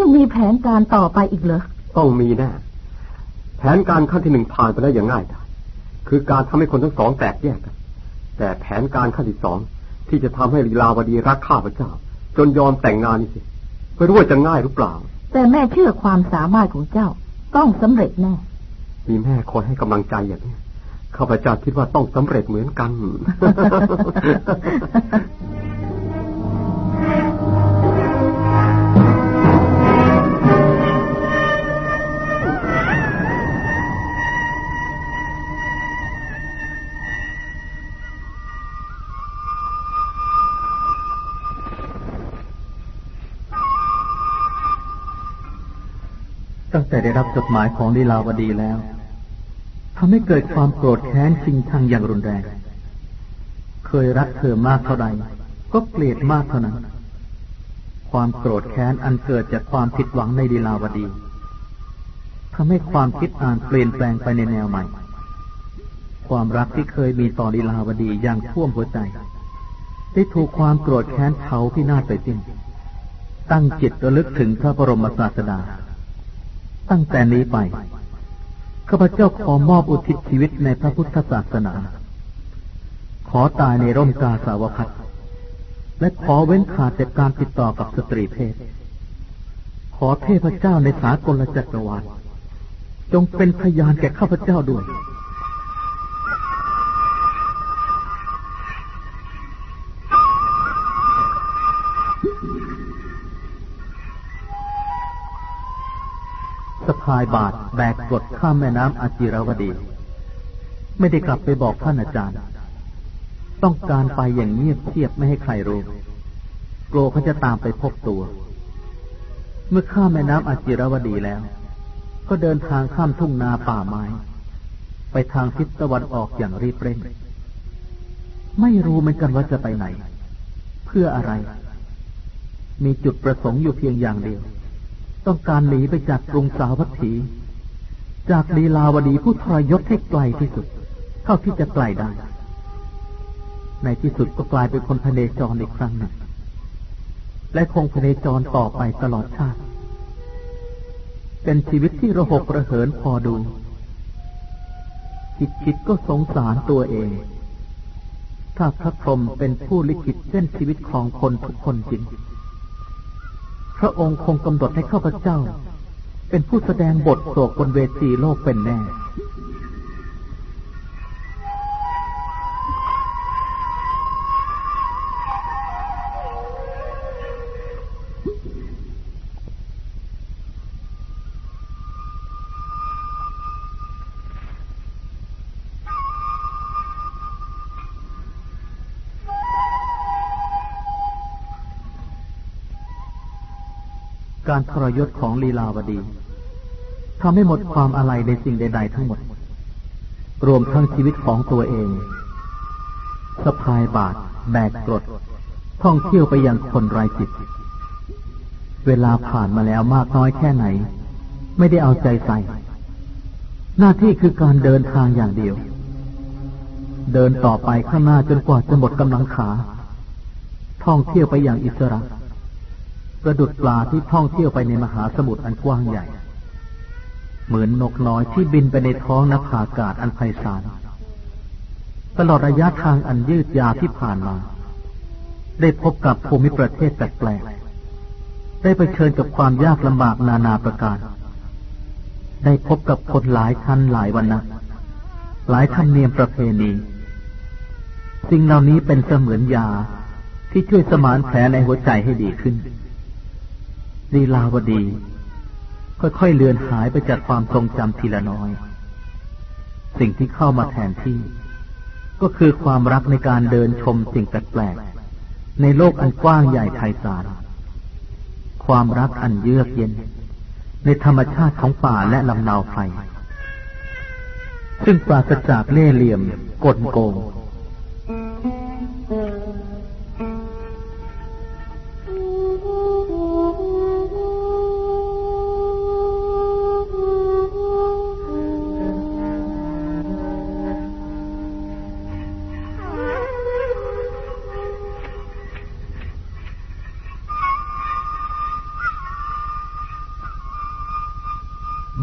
ยังมีแผนการต่อไปอีกเหรอต้องมีแน่แผนการขั้นที่หนึ่งผ่านไปแล้วอย่างง่ายดายคือการทำให้คนทั้งสองแตกแยกกันแต่แผนการขั้นที่สองที่จะทำให้ลีลาวดีรักข้าพเจ้า จนยอมแต่งงานนี่สิไม่รู้ว่าจะง่ายหรือเปล่า แต่แม่เชื่อความสามารถของเจ้า ต้องสำเร็จแน่มีแม่คอยให้กำลังใจอย่างนี้ข้าพเจ้าคิดว่าต้องสำเร็จเหมือนกัน แต่ได้รับจดหมายของลีลาวดีแล้วทำให้เกิดความโกรธแค้นชิงชังอย่างรุนแรง เคยรักเธอมากเท่าใด ก็เกลียดมากเท่านั้น ความโกรธแค้นอันเกิดจากความผิดหวังในลีลาวดีทำให้ความคิดอ่านเปลี่ยนแปลงไปในแนวใหม่ ความรักที่เคยมีต่อลีลาวดีอย่างท่วมหัวใจ ได้ถูกความโกรธแค้นเผาพินาศไปสิ้น ตั้งจิตระลึกถึงพระบรมศาสดา ตั้งแต่นี้ไปข้าพเจ้าขอมอบอุทิศชีวิตในพระพุทธศาสนา ขอตายในร่มกาสาวพัดและขอเว้นขาดจากการติดต่อกับสตรีเพศ ขอเทพเจ้าในสากลจักรวาลจงเป็นพยานแก่ข้าพเจ้าด้วย สะพายบาทแบกกดข้ามแม่น้ำอาจิราวดี ไม่ได้กลับไปบอกท่านอาจารย์ ต้องการไปอย่างเงียบเชียบไม่ให้ใครรู้กลัวเขาจะตามไปพบตัว เมื่อข้ามแม่น้ำอาจิราวดีแล้ว ก็เดินทางข้ามทุ่งนาป่าไม้ ไปทางทิศตะวันออกอย่างรีบเร่ง ไม่รู้เหมือนกันว่าจะไปไหน เพื่ออะไร มีจุดประสงค์อยู่เพียงอย่างเดียว ต้องการหนีไปจากกรุงสาวัตถี จากลีลาวดีผู้ทรยศให้ไกลที่สุด เท่าที่จะไกลได้ ในที่สุดก็กลายเป็นคนพเนจรอีกครั้งหนึ่ง และคงพเนจรต่อไปตลอดชาติ เป็นชีวิตที่ระหกระเหินพอดูคิดคิดก็สงสารตัวเอง ถ้าพระพรหมเป็นผู้ลิขิตเส้นชีวิตของคนทุกคนจริง พระองค์คงกำหนดให้ข้าพเจ้า เป็นผู้แสดงบทโศกบนเวทีโลกเป็นแน่ การทรยศของลีลาวดีทำให้หมดความอะไรในสิ่งใด ๆ ทั้งหมด รวมทั้งชีวิตของตัวเองสะพายบาท แบกกรด ท่องเที่ยวไปยังคนไร้จิต เวลาผ่านมาแล้วมากน้อยแค่ไหน ไม่ได้เอาใจใส่ หน้าที่คือการเดินทางอย่างเดียว เดินต่อไปข้างหน้าจนกว่าจะหมดกำลังขา ท่องเที่ยวไปอย่างอิสระ ประดุดปลาที่ท่องเที่ยวไปในมหาสมุทรอันกว้างใหญ่ เหมือนนกน้อยที่บินไปในท้องนภาอากาศอันไพศาลตลอดระยะทางอันยืดยาวที่ผ่านมา ได้พบกับภูมิประเทศแปลกๆได้ไปเชิญกับความยากลำบากนานาประการ ได้พบกับคนหลายทันหลายวันนะหลายธรรมเนียมประเพณี สิ่งเหล่านี้เป็นเสมือนยาที่ช่วยสมานแผลในหัวใจให้ดีขึ้น ลีลาวดี ค่อยๆเลือนหายไปจากความทรงจำทีละน้อย สิ่งที่เข้ามาแทนที่ ก็คือความรักในการเดินชมสิ่งแปลกๆในโลกอันกว้างใหญ่ไพศาลความรักอันเยือกเย็น ในธรรมชาติของป่าและลำนาวไฟซึ่งปราศจากเล่ห์เหลี่ยมกลโกง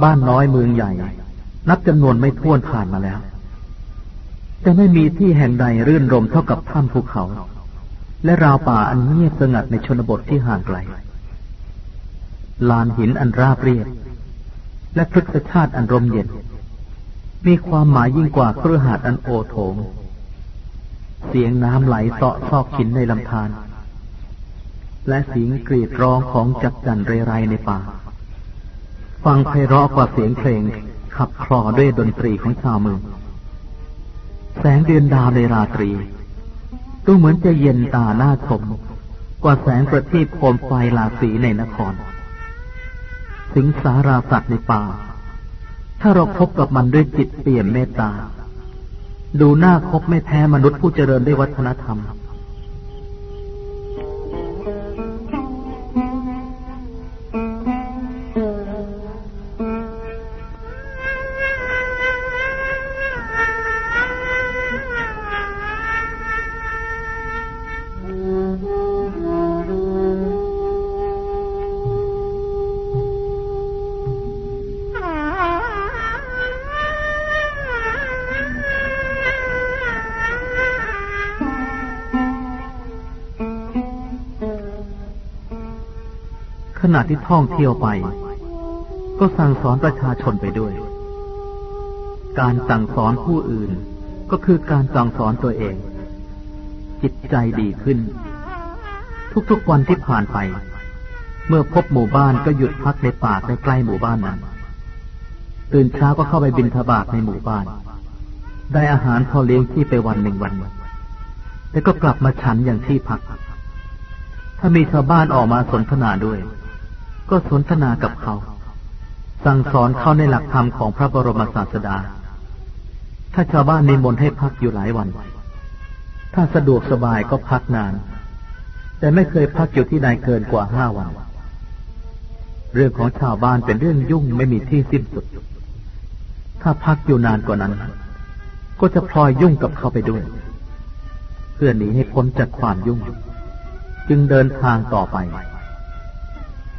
บ้านน้อยเมืองใหญ่ นับจำนวนไม่ท้วนผ่านมาแล้ว จะไม่มีที่แห่งใดรื่นรมเท่ากับถ้ำภูเขา และราวป่าอันเงียบสงัดในชนบทที่ห่างไกล ลานหินอันราบเรียบ และพฤกษชาติอันร่มเย็น มีความหมายยิ่งกว่าเครือหาดอันโอโถง เสียงน้ำไหลเสาะซอกหินในลำธารและเสียงกรีดร้องของจักจั่นเรไรในป่า ฟังไพเราะกว่าเสียงเพลง ขับคลอด้วยดนตรีของชาวเมือง แสงเดือนดาวในราตรี ดูเหมือนจะเย็นตาหน้าชม กว่าแสงประทีปโคมไฟลาสีในนครสิงสาราสัตว์ในป่า ถ้าเราพบกับมันด้วยจิตเปี่ยมเมตตา ดูหน้าคบไม่แพ้มนุษย์ผู้เจริญด้วยวัฒนธรรม ที่ท่องเที่ยวไป ก็สั่งสอนประชาชนไปด้วย การสั่งสอนผู้อื่น ก็คือการสั่งสอนตัวเอง จิตใจดีขึ้น ทุกๆวันที่ผ่านไป เมื่อพบหมู่บ้านก็หยุดพักในป่าใกล้ๆหมู่บ้านนั้น ตื่นเช้าก็เข้าไปบินทบาทในหมู่บ้าน ได้อาหารพอเลี้ยงที่ไปวันหนึ่งวันแล้วก็กลับมาฉันอย่างที่พักถ้ามีชาวบ้านออกมาสนทนาด้วย ก็สนทนากับเขา สั่งสอนเขาในหลักธรรมของพระบรมศาสดา ถ้าชาวบ้านนิมนต์ให้พักอยู่หลายวัน ถ้าสะดวกสบายก็พักนาน แต่ไม่เคยพักอยู่ที่ใดเกินกว่าห้าวัน เรื่องของชาวบ้านเป็นเรื่องยุ่งไม่มีที่สิ้นสุด ถ้าพักอยู่นานกว่านั้น ก็จะพลอยยุ่งกับเขาไปด้วย เพื่อหนีให้พ้นจากความยุ่ง จึงเดินทางต่อไป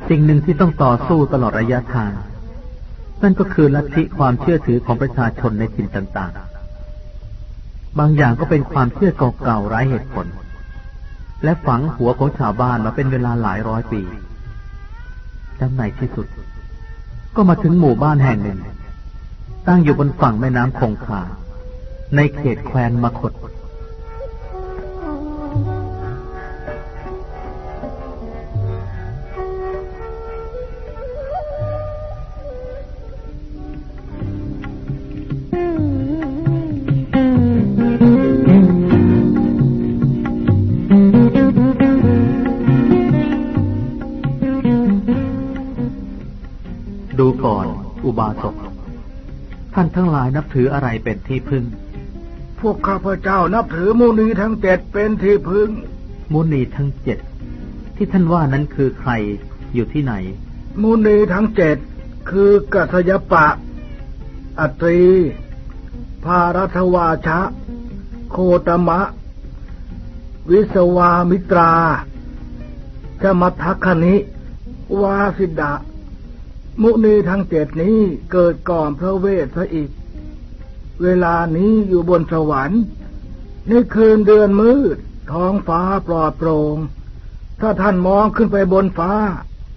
สิ่งหนึ่งที่ต้องต่อสู้ตลอดระยะทาง นั่นก็คือลัทธิความเชื่อถือของประชาชนในถิ่นต่างๆ บางอย่างก็เป็นความเชื่อเก่าๆไร้เหตุผล และฝังหัวของชาวบ้านมาเป็นเวลาหลายร้อยปีและในที่สุด ก็มาถึงหมู่บ้านแห่งหนึ่ง ตั้งอยู่บนฝั่งแม่น้ำคงคาในเขตแคว้นมคต นทั้งหลายนับถืออะไรเป็นที่พึ่ง พวกข้าพเจ้านับถือมูนีทั้งเจ็ดเป็นที่พึ่ง มุนีทั้งเจ็ดที่ท่านว่านั้นคือใครอยู่ที่ไหนมูนีทั้งเจ็ดคือกัสยปะ อัตรี ภารัทวาชะ โคตมะ วิสวามิตราจมัทคณิ วาสิดะ มุนีทั้งเจ็ดนี้เกิดก่อนพระเวทซะอีก เวลานี้อยู่บนสวรรค์ในคืนเดือนมืด ท้องฟ้าปลอดโปร่งถ้าท่านมองขึ้นไปบนฟ้า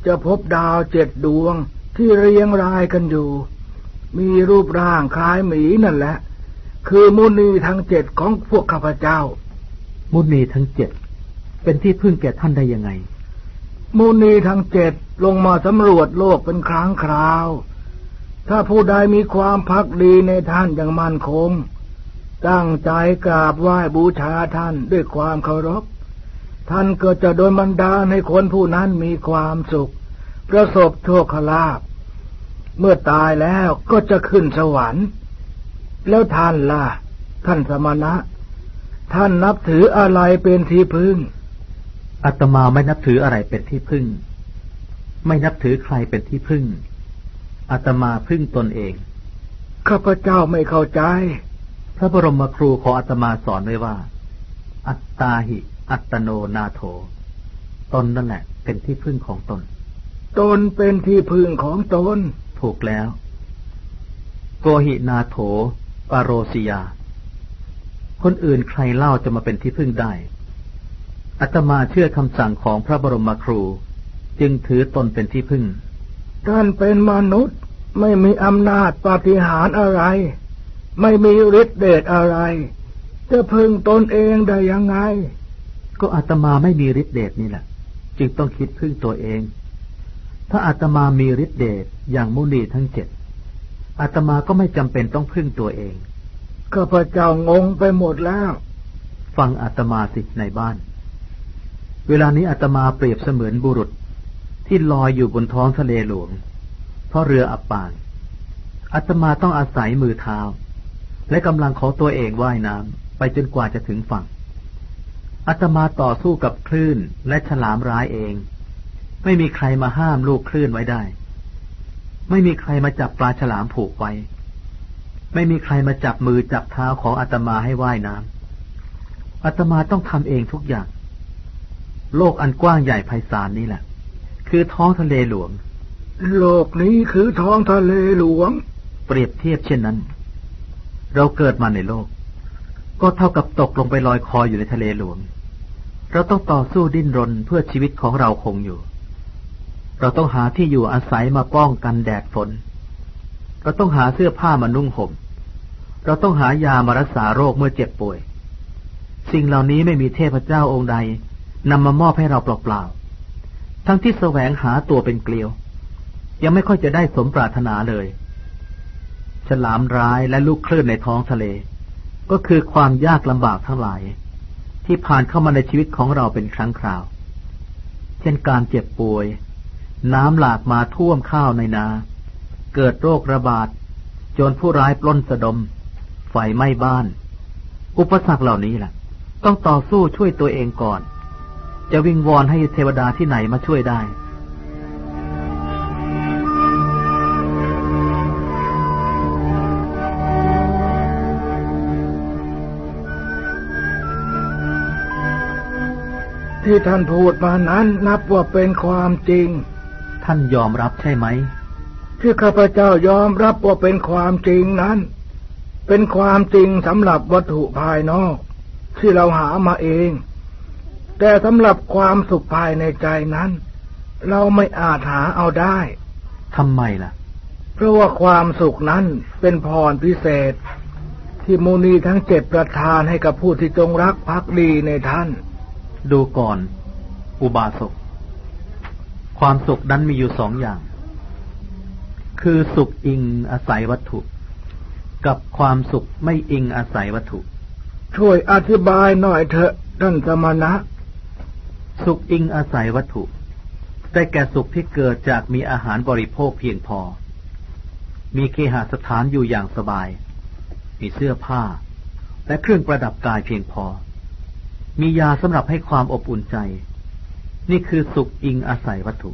จะพบดาวเจ็ดดวงที่เรียงรายกันอยู่ มีรูปร่างคล้ายหมีนั่นแหละ คือมุนีทั้งเจ็ดของพวกข้าพเจ้า มุนีทั้งเจ็ดเป็นที่พึ่งแก่ท่านได้ยังไง มุนีทั้งเจ็ดลงมาสำรวจโลกเป็นครั้งคราว ถ้าผู้ใดมีความพักดีในท่านอย่างมั่นคง ตั้งใจกราบไหว้บูชาท่านด้วยความเคารพ ท่านก็จะโดนบันดาลให้คนผู้นั้นมีความสุข ประสบโชคลาภเมื่อตายแล้วก็จะขึ้นสวรรค์ แล้วท่านล่ะ ท่านสมณะ ท่านนับถืออะไรเป็นที่พึ่งอาตมาไม่นับถืออะไรเป็นที่พึ่ง ไม่นับถือใครเป็นที่พึ่ง อาตมาพึ่งตนเอง ข้าพเจ้าไม่เข้าใจ พระบรมครูของอาตมาสอนไว้ว่า อัตตาหิ อัตโนนาโถ ตนนั่นแหละ เป็นที่พึ่งของตน ตนเป็นที่พึ่งของตน ถูกแล้ว โกหินาโถปาโรสิยา คนอื่นใครเล่าจะมาเป็นที่พึ่งได้อาตมาเชื่อคำสั่งของพระบรมครู จึงถือตนเป็นที่พึ่ง ท่านเป็นมนุษย์ไม่มีอำนาจปาฏิหาริย์อะไร ไม่มีฤทธิเดชอะไร จะพึงตนเองได้ยังไง ก็อาตมาไม่มีฤทธิเดชนี่แหละ จึงต้องคิดพึ่งตัวเอง ถ้าอาตมามีฤทธิเดชอย่างมุนีทั้งเจ็ดอาตมาก็ไม่จำเป็นต้องพึ่งตัวเองข้าพเจ้างงไปหมดแล้ว ฟังอาตมาสิในบ้าน เวลานี้อาตมาเปรียบเสมือนบุรุษ ที่ลอยอยู่บนท้องทะเลหลวง เพราะเรืออับปางอาตมาต้องอาศัยมือเท้า และกำลังของตัวเองว่ายน้ำไปจนกว่าจะถึงฝั่งอาตมาต่อสู้กับคลื่นและฉลามร้ายเอง ไม่มีใครมาห้ามลูกคลื่นไว้ได้ ไม่มีใครมาจับปลาฉลามผูกไว้ ไม่มีใครมาจับมือจับเท้าของอาตมาให้ว่ายน้ำอาตมาต้องทำเองทุกอย่าง โลกอันกว้างใหญ่ไพศาลนี้แหละ คือท้องทะเลหลวง โลกนี้คือท้องทะเลหลวง เปรียบเทียบเช่นนั้น เราเกิดมาในโลก ก็เท่ากับตกลงไปลอยคออยู่ในทะเลหลวง เราต้องต่อสู้ดิ้นรนเพื่อชีวิตของเราคงอยู่ เราต้องหาที่อยู่อาศัยมาป้องกันแดดฝน เราต้องหาเสื้อผ้ามานุ่งห่ม เราต้องหายามารักษาโรคเมื่อเจ็บป่วย สิ่งเหล่านี้ไม่มีเทพเจ้าองค์ใดนำมามอบให้เราเปล่าๆ ทั้งที่แสวงหาตัวเป็นเกลียว ยังไม่ค่อยจะได้สมปรารถนาเลย ฉลามร้ายและลูกคลื่นในท้องทะเล ก็คือความยากลำบากทั้งหลาย ที่ผ่านเข้ามาในชีวิตของเราเป็นครั้งคราว เช่นการเจ็บป่วย น้ำหลากมาท่วมข้าวในนา เกิดโรคระบาดจรผู้ร้ายปล้นสะดม ไฟไหม้บ้าน อุปสรรคเหล่านี้แหละต้องต่อสู้ช่วยตัวเองก่อน จะวิงวอนให้เทวดาที่ไหนมาช่วยได้ ที่ท่านพูดมานั้นนับว่าเป็นความจริง ท่านยอมรับใช่ไหม ที่ข้าพเจ้ายอมรับว่าเป็นความจริงนั้น เป็นความจริงสำหรับวัตถุภายนอก ที่เราหามาเอง แต่สำหรับความสุขภายในใจนั้น เราไม่อาจหาเอาได้ทำไมล่ะ เพราะว่าความสุขนั้นเป็นพรพิเศษ ที่มูนีทั้งเจ็ดประทานให้กับผู้ที่จงรักภักดีในท่าน ดูก่อน อุบาสกความสุขนั้นมีอยู่สองอย่าง คือสุขอิงอาศัยวัตถุ กับความสุขไม่อิงอาศัยวัตถุ ช่วยอธิบายหน่อยเถอะท่านสมณะ สุขอิงอาศัยวัตถุได้แก่สุขที่เกิดจากมีอาหารบริโภคเพียงพอ มีเคหสถานอยู่อย่างสบาย มีเสื้อผ้า และเครื่องประดับกายเพียงพอ มียาสำหรับให้ความอบอุ่นใจ นี่คือสุขอิงอาศัยวัตถุ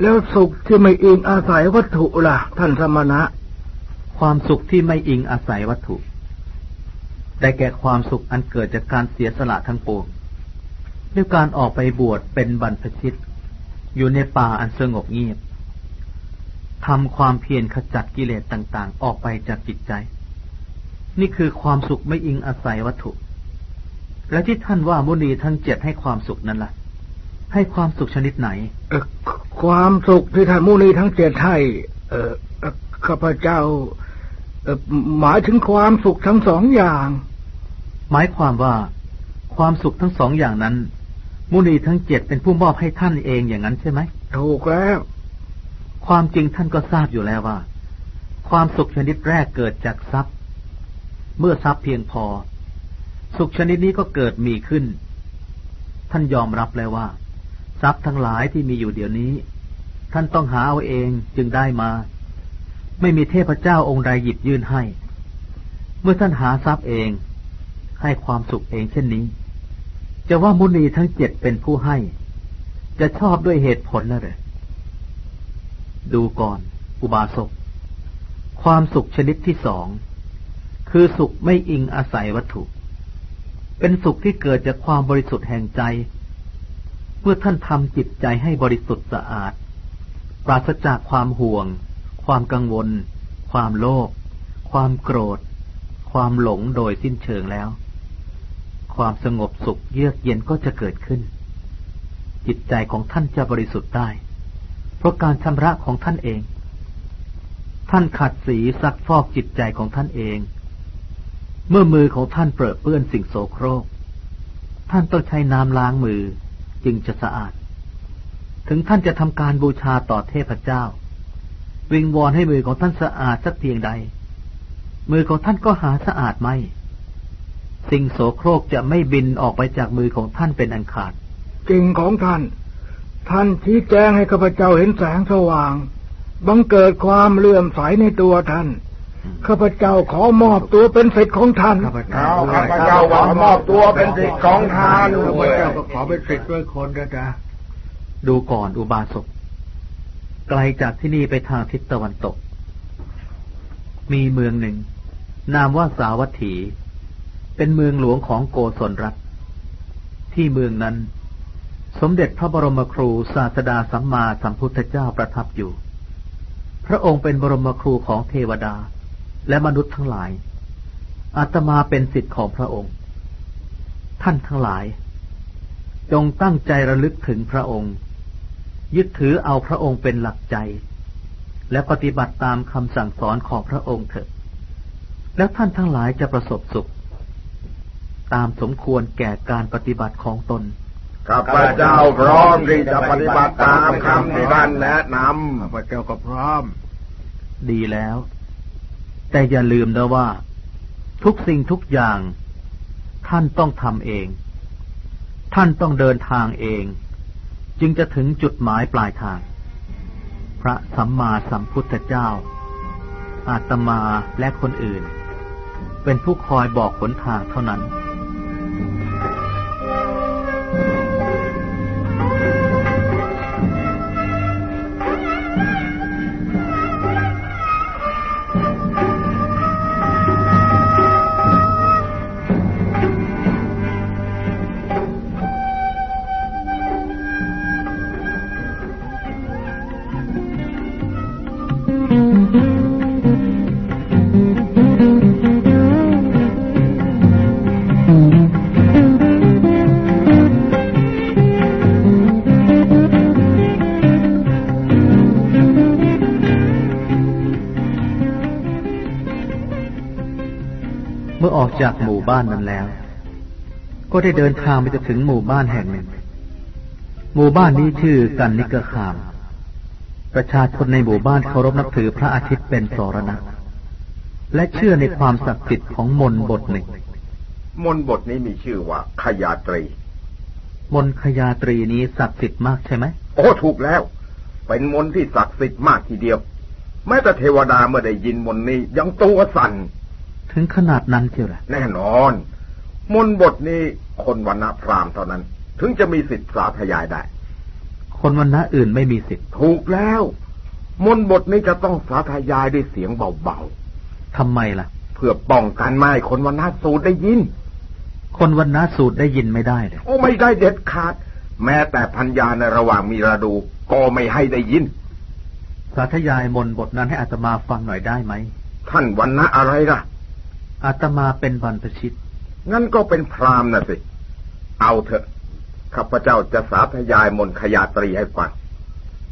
แล้วสุขที่ไม่อิงอาศัยวัตถุล่ะ ท่านสมณะ ความสุขที่ไม่อิงอาศัยวัตถุ ได้แก่ความสุขอันเกิดจากการเสียสละทั้งปวง ด้วยการออกไปบวชเป็นบรรพชิต อยู่ในป่าอันสงบเงียบทำความเพียรขจัดกิเลสต่างๆ ออกไปจากจิตใจ นี่คือความสุขไม่อิงอาศัยวัตถุ และที่ท่านว่ามุนีทั้งเจ็ดให้ความสุขนั้นล่ะ ให้ความสุขชนิดไหนเอ่อความสุขที่ท่านมูนีทั้งเจ็ดให้เอ่อเอ่อข้าพเจ้าเอ่อหมายถึงความสุขทั้งสองอย่าง หมายความว่าความสุขทั้งสองอย่างนั้น มุนีทั้งเจ็ดเป็นผู้มอบให้ท่านเองอย่างนั้นใช่ไหมถูกแล้ว ความจริงท่านก็ทราบอยู่แล้วว่า ความสุขชนิดแรกเกิดจากทรัพย์ เมื่อทรัพย์เพียงพอ สุขชนิดนี้ก็เกิดมีขึ้น ท่านยอมรับแล้วว่า ทรัพย์ทั้งหลายที่มีอยู่เดี๋ยวนี้ ท่านต้องหาเอาเองจึงได้มา ไม่มีเทพเจ้าองค์ใดหยิบยื่นให้ เมื่อท่านหาทรัพย์เอง ให้ความสุขเองเช่นนี้ จะว่ามุนีทั้งเจ็ดเป็นผู้ให้ จะชอบด้วยเหตุผลแล้วหรือดูก่อน อุบาสก ความสุขชนิดที่สอง คือสุขไม่อิงอาศัยวัตถุ เป็นสุขที่เกิดจากความบริสุทธิ์แห่งใจ เมื่อท่านทำจิตใจให้บริสุทธิ์สะอาด ปราศจากความห่วง ความกังวล ความโลภความโกรธ ความหลงโดยสิ้นเชิงแล้ว ความสงบสุขเยือกเย็นก็จะเกิดขึ้น จิตใจของท่านจะบริสุทธิ์ได้ เพราะการชำระของท่านเอง ท่านขัดสีซักฟอกจิตใจของท่านเอง เมื่อมือของท่านเปรอะเปื้อนสิ่งโสโครก ท่านต้องใช้น้ำล้างมือจึงจะสะอาด ถึงท่านจะทำการบูชาต่อเทพเจ้า วิงวอนให้มือของท่านสะอาดสักเพียงใด มือของท่านก็หาสะอาดไม่ สิ่งโสโครกจะไม่บินออกไปจากมือของท่านเป็นอันขาด จริงของท่าน ท่านชี้แจงให้ข้าพเจ้าเห็นแสงสว่าง บังเกิดความเลื่อมใสในตัวท่าน ข้าพเจ้าขอมอบตัวเป็นศิษย์ของท่าน ข้าพเจ้าเอาข้าพเจ้าขอมอบตัวเป็นศิษย์ของทานข้าพด้วยเจ้าก็ขอเป็นศิษย์ด้วยคนนะจ๊ะดูก่อนอุบาสก ไกลจากที่นี่ไปทางทิศตะวันตก มีเมืองหนึ่ง นามว่าสาวัตถี เป็นเมืองหลวงของโกศลรัฐ ที่เมืองนั้น สมเด็จพระบรมครูศาสดาสัมมาสัมพุทธเจ้าประทับอยู่ พระองค์เป็นบรมครูของเทวดาและมนุษย์ทั้งหลาย อาตมาเป็นสิทธิ์ของพระองค์ ท่านทั้งหลาย จงตั้งใจระลึกถึงพระองค์ ยึดถือเอาพระองค์เป็นหลักใจ และปฏิบัติตามคำสั่งสอนของพระองค์เถิดแล้วท่านทั้งหลายจะประสบสุข ตามสมควรแก่การปฏิบัติของตนข้าพเจ้าพร้อมที่จะปฏิบัติตามคำที่ท่านแนะนข้าพเจ้าก็พร้อม ดีแล้ว แต่อย่าลืมนะว่า ทุกสิ่งทุกอย่าง ท่านต้องทำเอง ท่านต้องเดินทางเอง จึงจะถึงจุดหมายปลายทาง พระสัมมาสัมพุทธเจ้า อาตมาและคนอื่น เป็นผู้คอยบอกหนทางเท่านั้น จากหมู่บ้านนั้นแล้ว ก็ได้เดินทางไปจะถึงหมู่บ้านแห่งหนึ่ง หมู่บ้านนี้ชื่อกันนิกขาม ประชาชนในหมู่บ้านเคารพนับถือพระอาทิตย์เป็นสรณะ และเชื่อในความศักดิ์สิทธิ์ของมนต์บทหนึ่งำมนต์บทนี้มีชื่อว่าขยาตรี มนต์ขยาตรีนี้ศักดิ์สิทธิ์มากใช่ไหม โอ้ถูกแล้ว เป็นมนต์ที่ศักดิ์สิทธิ์มากทีเดียว แม้แต่เทวดาเมื่อได้ยินมนต์นี้ยังตัวสั่น ถึงขนาดนั้นเชียวแหละแน่นอน มนต์บทนี้คนวันณะพราหมณ์เท่านั้น ถึงจะมีสิทธิ์สาธยายได้ คนวันณะอื่นไม่มีสิทธิ์ถูกแล้ว มนต์บทนี้จะต้องสาธยายด้วยเสียงเบาทำไมล่ะๆเพื่อป้องกันไม่ให้คนวันณะสูดได้ยิน คนวันณะสูตรได้ยินไม่ได้เลยโอ้ไม่ได้เด็ดขาด แม้แต่พัญญาในระหว่างมีระดูก็ไม่ให้ได้ยิน สาธยายมนต์บทนั้นให้อาตมาฟังหน่อยได้ไหม ท่านวันณะอะไรล่ะ อาตมาเป็นบรรพชิต งั้นก็เป็นพรามนะสิ เอาเถอะ ข้าพเจ้าจะสาธยายมนขยาตรีให้ฟัง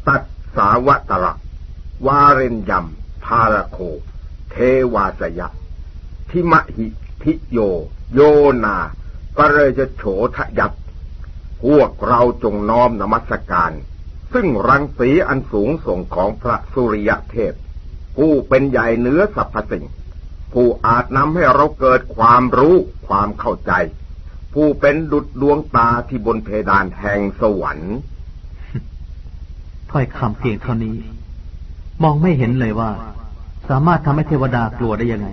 ตัดสาวตระ วาเรนยมพาราโค เทวาสยะ ทิมหิทิโย โยนาปะเรยจะโฉทยับพวกเราจงน้อมนมัสการ ซึ่งรังสีอันสูงส่งของพระสุริยเทพ ผู้เป็นใหญ่เหนือสรรพสิ่ง ผู้อาจนำให้เราเกิดความรู้ความเข้าใจ ผู้เป็นดุจดวงตาที่บนเพดานแห่งสวรรค์ถ้อยคำเพียงเท่านี้ มองไม่เห็นเลยว่า สามารถทำให้เทวดากลัวได้ยังไง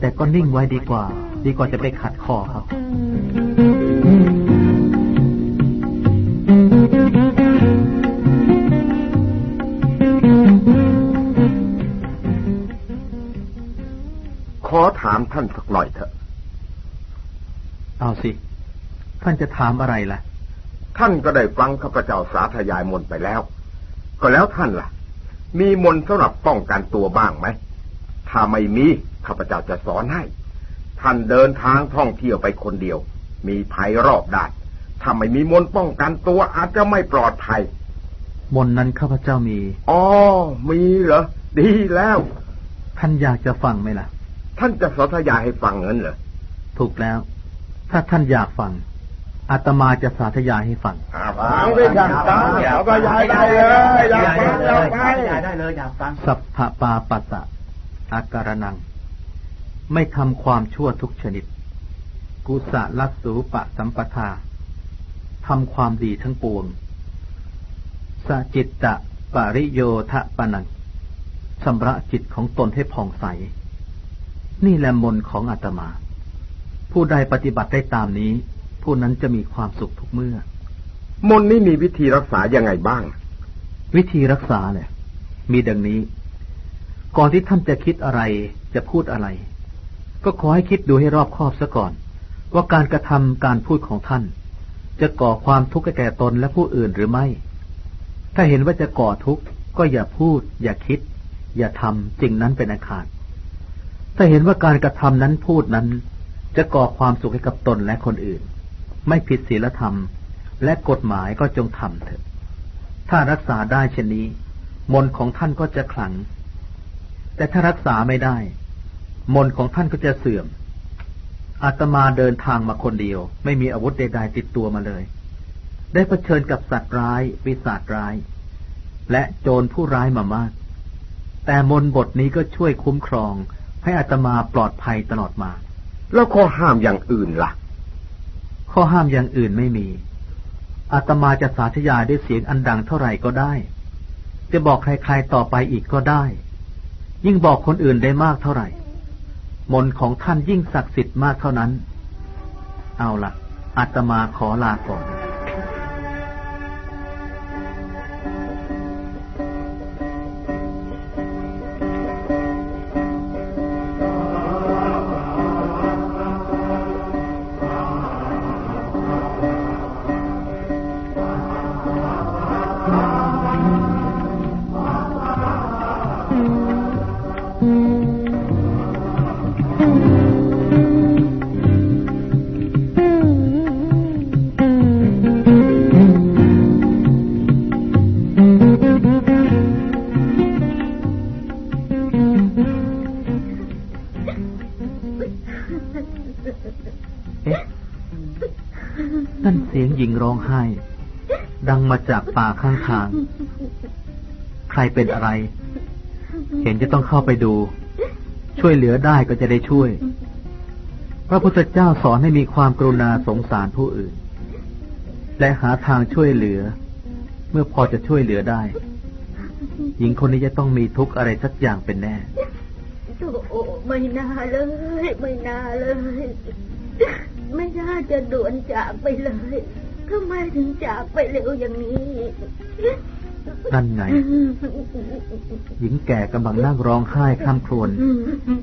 แต่ก็นิ่งไว้ดีกว่า ดีกว่าจะไปขัดคอเขา อถามท่านสักหน่อยเถอะ เอาสิ ท่านจะถามอะไรล่ะ ท่านก็ได้ฟังข้าพเจ้าสาธยายมนต์ไปแล้ว ก็แล้วท่านล่ะ มีมนต์สำหรับป้องกันตัวบ้างไหม ถ้าไม่มีข้าพเจ้าจะสอนให้ ท่านเดินทางท่องเที่ยวไปคนเดียว มีภัยรอบด้านถ้าไม่มีมนต์ป้องกันตัวอาจจะไม่ปลอดภัย มนต์นั้นข้าพเจ้ามี อ๋อ มีเหรอ ดีแล้ว ท่านอยากจะฟังไหมล่ะ ท่านจะสาธยายให้ฟังเงินเหรอ ถูกแล้ว ถ้าท่านอยากฟัง อาตมาจะสาธยายให้ฟังฟังได้ยังฟังเดี๋ยวก็ย้ายได้เลยอยากฟังอยากฟังได้เลยอยากฟัง สัพพะปาปัสสะอาการนัง ไม่ทำความชั่วทุกชนิด กุศลสูปะสัมปทาทำความดีทั้งปวงสจิตตะปริโยทะปนังชำระจิตของตนให้ผ่องใส นี่แหละมนต์ของอาตมา ผู้ใดปฏิบัติได้ตามนี้ ผู้นั้นจะมีความสุขทุกเมื่อ มนต์นี่มีวิธีรักษายังไงบ้าง วิธีรักษาเนี่ย มีดังนี้ ก่อนที่ท่านจะคิดอะไร จะพูดอะไร ก็ขอให้คิดดูให้รอบคอบซะก่อน ว่าการกระทำการพูดของท่าน จะก่อความทุกข์แก่ตนและผู้อื่นหรือไม่ ถ้าเห็นว่าจะก่อทุกข์ก็อย่าพูด อย่าคิด อย่าทำสิ่งนั้นเป็นอาคาร ถ้าเห็นว่าการกระทำนั้นพูดนั้น จะก่อความสุขให้กับตนและคนอื่น ไม่ผิดศีลธรรม และกฎหมายก็จงทำเถอะ ถ้ารักษาได้เช่นนี้ มนของท่านก็จะขลัง แต่ถ้ารักษาไม่ได้ มนของท่านก็จะเสื่อมอาตมาเดินทางมาคนเดียว ไม่มีอาวุธใดๆติดตัวมาเลย ได้เผชิญกับสัตว์ร้าย วิสาจร้าย และโจรผู้ร้ายมามาก แต่มนบทนี้ก็ช่วยคุ้มครอง ให้อาตมาปลอดภัยตลอดมา แล้วข้อห้ามอย่างอื่นล่ะ ข้อห้ามอย่างอื่นไม่มีอาตมาจะสาธยายด้วยเสียงอันดังเท่าไหร่ก็ได้ จะบอกใครๆต่อไปอีกก็ได้ ยิ่งบอกคนอื่นได้มากเท่าไหร่ มนต์ของท่านยิ่งศักดิ์สิทธิ์มากเท่านั้น เอาละอาตมาขอลาก่อน หญิงร้องไห้ ดังมาจากป่าข้างทาง ใครเป็นอะไร เห็นจะต้องเข้าไปดู ช่วยเหลือได้ก็จะได้ช่วย พระพุทธเจ้าสอนให้มีความกรุณาสงสารผู้อื่น และหาทางช่วยเหลือ เมื่อพอจะช่วยเหลือได้ หญิงคนนี้จะต้องมีทุกข์อะไรสักอย่างเป็นแน่โอ้ไม่น่าเลย ไม่น่าเลย ไม่น่าจะด่วนจากไปเลย ทำไมถึงจากไปเร็วอย่างนี้นั่นไงหญิงแก่กำลังนั่งร้องไห้คร่ำครวญ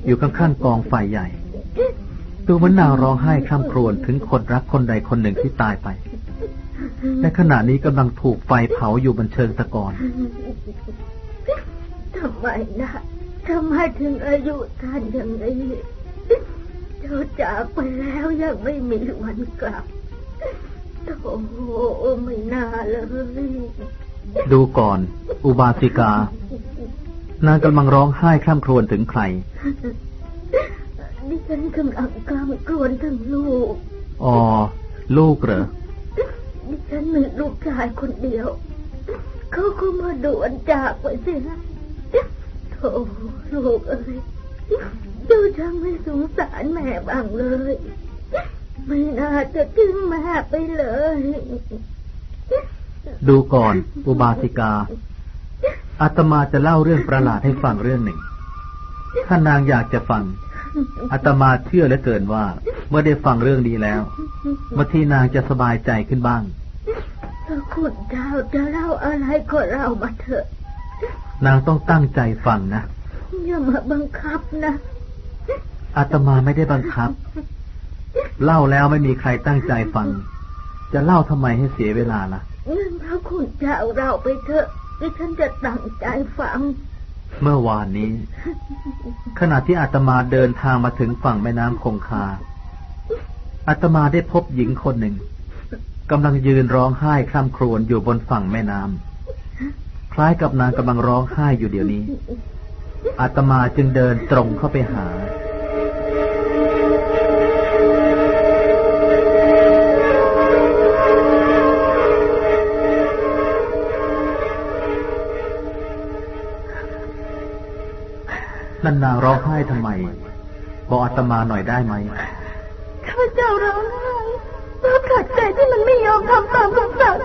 อยู่ข้างๆกองไฟใหญ่ ดูเหมือนนางร้องไห้คร่ำครวญถึงคนรักคนใดคนหนึ่งที่ตายไปในขณะนี้กำลังถูกไฟเผาอยู่บนเชิงตะกอนทำไมนะทำไมถึงอายุท่านอย่างนี้เจ้าจากไปแล้วยังไม่มีวันกลับ โอ้โหไม่น่าเลยดูก่อน อุบาสิกา นางกำลังร้องไห้คร่ำครวญถึงใคร ดิฉันกำลังกล้ามกรวนทั้งลูก อ๋อ ลูกเหรอ ดิฉันมีลูกชายคนเดียว เขาก็มาด่วนจากไปเสียโธ่ลูกเอ้ยเจ้าช่างไม่สงสารแม่บ้างเลย ไม่น่าจะทิ้งแม่ไปเลย ดูก่อน อุบาสิกา อาตมาจะเล่าเรื่องประหลาดให้ฟังเรื่องหนึ่ง ถ้านางอยากจะฟัง อาตมาเชื่อเหลือเกินว่า เมื่อได้ฟังเรื่องนี้แล้วบางทีนางจะสบายใจขึ้นบ้างถ้าคุณเจ้าจะเล่าอะไรก็เล่ามาเถอะ นางต้องตั้งใจฟังนะ อย่ามาบังคับนะอาตมาไม่ได้บังคับ เล่าแล้วไม่มีใครตั้งใจฟัง จะเล่าทำไมให้เสียเวลาล่ะงั้นพระคุณเจ้าเราไปเถอะดิฉันจะตั้งใจฟัง เมื่อวานนี้ ขณะที่อาตมาเดินทางมาถึงฝั่งแม่น้ำคงคา อาตมาได้พบหญิงคนหนึ่งกำลังยืนร้องไห้คร่ำครวญอยู่บนฝั่งแม่น้ำคล้ายกับนางกำลังร้องไห้อยู่เดี๋ยวนี้อาตมาจึงเดินตรงเข้าไปหา นันนางร้องไห้ทำไม บอกอาตมาหน่อยได้ไหมข้าพเจ้าร้องไห้เพราะขัดใจที่มันไม่ยอมทำตามคำสั่ง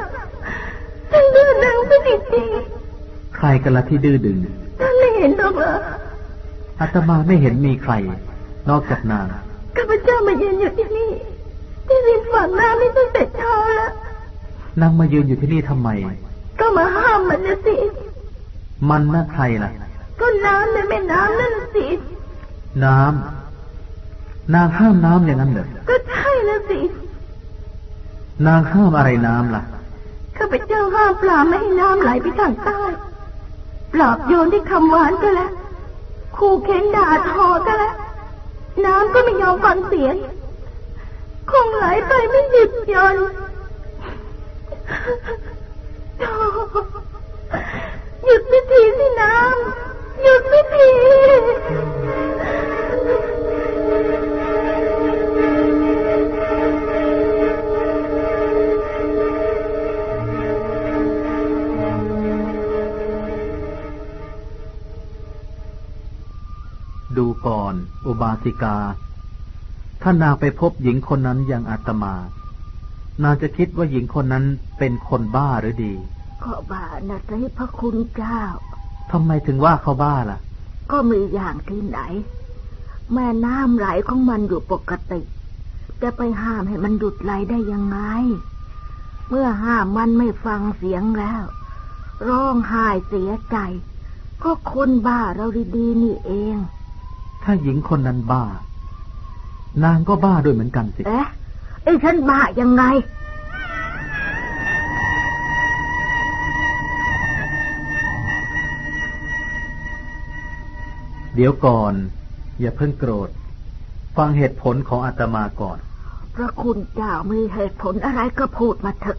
ฉันดื้อดึงซะจริงใครกันละที่ดื้อดึงๆท่านไม่เห็นหรอกเหรออาตมาไม่เห็นมีใคร นอกจากนางข้าพเจ้ามายืนอยู่ที่นี่ ที่ริมฝั่งน้ำนี่ตั้งแต่เช้าแล้วนางมายืนอยู่ที่นี่ทำไม ก็มาห้ามมันนะสิ มันน่าใครล่ะ ก็น้ำในแม่น้ำนั่นน่ะสิ น้ำ นางห้ามน้ำอย่างนั้นเหรอก็ใช่นะสิ นางห้ามอะไรน้ำล่ะ ข้าพเจ้าห้ามปลาไม่ให้น้ำไหลไปทางใต้ ปลอบโยนที่คำหวานก็แล้ว ขู่เข็นด่าทอก็แล้ว น้ำก็ไม่ยอมฟังเสียง คงไหลไปไม่หยุดหย่อนโธ่หยุดสักทีสิน้ำ หยุดสักทีดูก่อน อุบาสิกา ถ้านางไปพบหญิงคนนั้นอย่างอาตมา นางจะคิดว่าหญิงคนนั้นเป็นคนบ้าหรือดี ก็บ้านะสิพระคุณเจ้า ทำไมถึงว่าเขาบ้าล่ะ ก็มีอย่างที่ไหน แม่น้ำไหลของมันอยู่ปกติ จะไปห้ามให้มันหยุดไหลได้ยังไง เมื่อห้ามมันไม่ฟังเสียงแล้ว ร้องไห้เสียใจ ก็คนบ้าเราดีๆนี่เอง ถ้าหญิงคนนั้นบ้า นางก็บ้าด้วยเหมือนกันสิ เอ๊ะไอ้ฉันบ้ายังไง เดี๋ยวก่อน อย่าเพิ่งโกรธ ฟังเหตุผลของอาตมาก่อน พระคุณเจ้ามีเหตุผลอะไรก็พูดมาเถอะ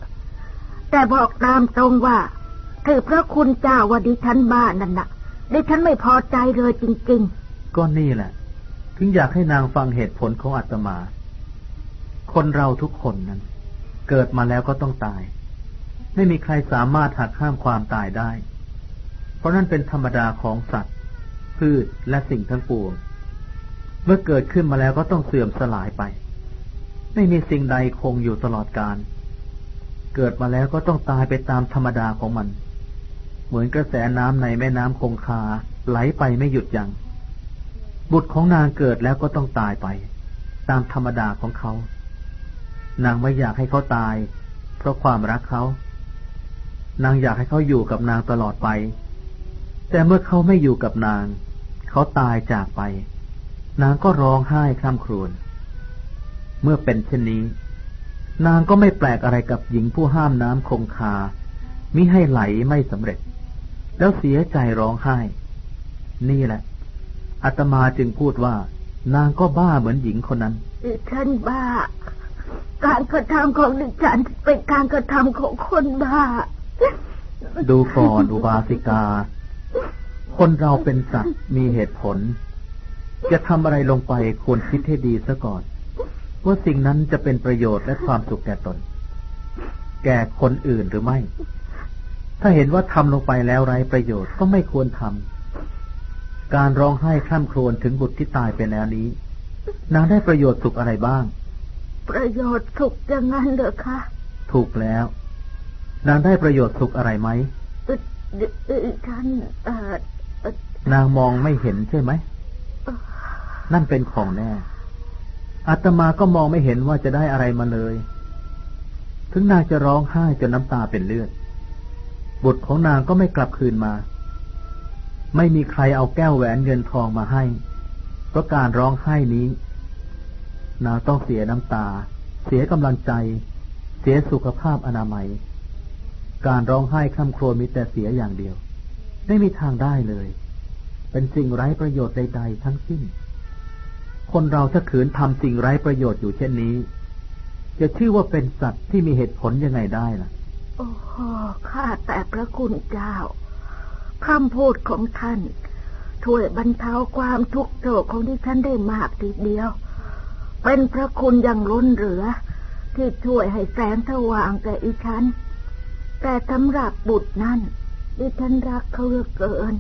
แต่บอกตามตรงว่าถือพระคุณเจ้าว่าดิฉันบ้านั่นน่ะ ดิฉันไม่พอใจเลยจริงก็นี่แหละ ถึงอยากให้นางฟังเหตุผลของอาตมา คนเราทุกคนนั้น เกิดมาแล้วก็ต้องตาย ไม่มีใครสามารถหักห้ามความตายได้ เพราะนั่นเป็นธรรมดาของสัตว์ พืชและสิ่งทั้งปวง เมื่อเกิดขึ้นมาแล้วก็ต้องเสื่อมสลายไป ไม่มีสิ่งใดคงอยู่ตลอดกาลเกิดมาแล้วก็ต้องตายไปตามธรรมดาของมัน เหมือนกระแสน้ำในแม่น้ำคงคาไหลไปไม่หยุดยัง้งบุตรของนางเกิดแล้วก็ต้องตายไป ตามธรรมดาของเขา นางไม่อยากให้เขาตาย เพราะความรักเขา นางอยากให้เขาอยู่กับนางตลอดไป แต่เมื่อเขาไม่อยู่กับนาง เขาตายจากไป นางก็ร้องไห้คร่ำครวญเมื่อเป็นเช่นนี้ นางก็ไม่แปลกอะไรกับหญิงผู้ห้ามน้ำคงคา มิให้ไหลไม่สำเร็จ แล้วเสียใจร้องไห้ นี่แหละอาตมาจึงพูดว่า นางก็บ้าเหมือนหญิงคนนั้นๆดิฉันบ้า การกระทำของดิฉันเป็นการกระทำของคนบ้า ดูก่อนอุบาสิกา คนเราเป็นสัตว์มีเหตุผล จะทำอะไรลงไปควรคิดให้ดีซะก่อน ว่าสิ่งนั้นจะเป็นประโยชน์และความสุขแก่ตน แก่คนอื่นหรือไม่ ถ้าเห็นว่าทำลงไปแล้วไร้ประโยชน์ก็ไม่ควรทำการร้องไห้คร่ำครวญถึงบุตรที่ตายไปแล้วนี้ นางได้ประโยชน์สุขอะไรบ้าง ประโยชน์สุขอย่างนั้นเหรอคะถูกแล้ว นางได้ประโยชน์สุขอะไรไหมเอ่อดิดิฉันเอ่อเอ่อ นางมองไม่เห็นใช่ไหม นั่นเป็นของแน่ อาตมาก็มองไม่เห็นว่าจะได้อะไรมาเลย ถึงนางจะร้องไห้จนน้ำตาเป็นเลือด บุตรของนางก็ไม่กลับคืนมา ไม่มีใครเอาแก้วแหวนเงินทองมาให้ เพราะการร้องไห้นี้ นางต้องเสียน้ำตา เสียกำลังใจ เสียสุขภาพอนามัย การร้องไห้คร่ำครวญมีแต่เสียอย่างเดียว ไม่มีทางได้เลย เป็นสิ่งไร้ประโยชน์ใดๆทั้งสิ้น คนเราถ้าขืนทำสิ่งไร้ประโยชน์อยู่เช่นนี้ จะชื่อว่าเป็นสัตว์ที่มีเหตุผลยังไงได้ล่ะ โอ้โหข้าแต่พระคุณเจ้าคำพูดของท่านช่วยบรรเทาความทุกข์โศกของที่ท่านได้มากทีเดียว เป็นพระคุณอย่างล้นเหลือ ที่ช่วยให้แสงสว่างแก่อีฉัน แต่สำหรับบุตรนั้น ดิฉันรักเขาเหลือเกิน